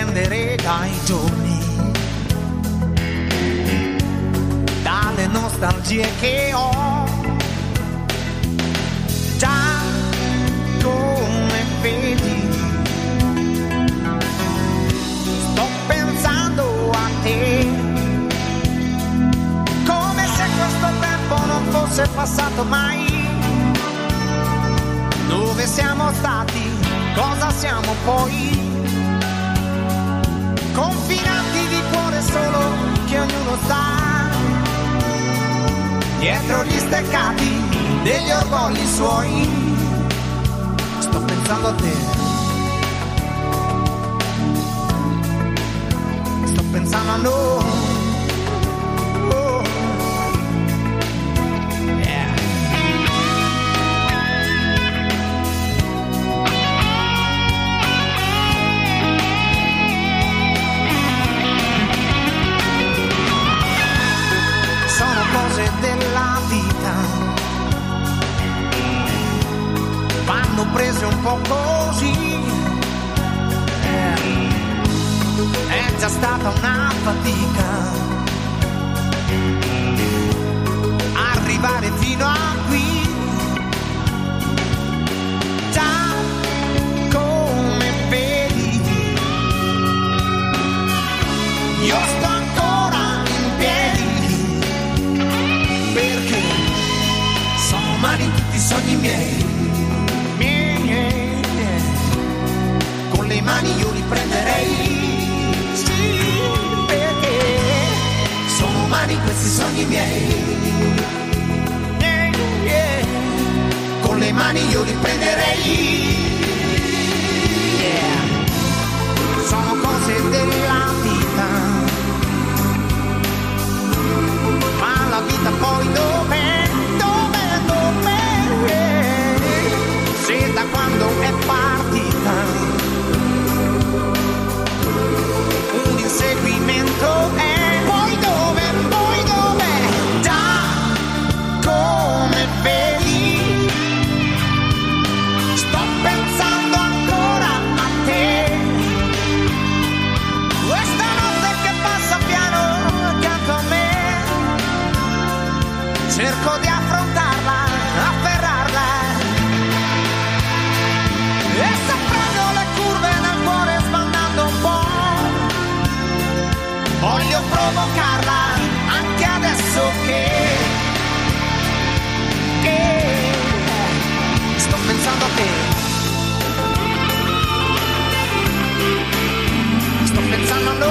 Può dipendere dai giorni. dalle nostalgie che ho. Già come vedi, sto pensando a te. Come se questo tempo non fosse passato mai. Dove siamo stati? Cosa siamo poi? Confinati di cuore solo che ognuno sta dietro gli steccati degli orgogli suoi. Sto pensando a te. Sto pensando a noi. Prese un po' così. Eh, È già stata una fatica. Arrivare fino a qui. Già come vedi. Io sto ancora in piedi perché sono umani tutti i sogni. Miei, sono umani questi sogni miei. Miei, miei. Con le mani io li prenderei. I'm alone.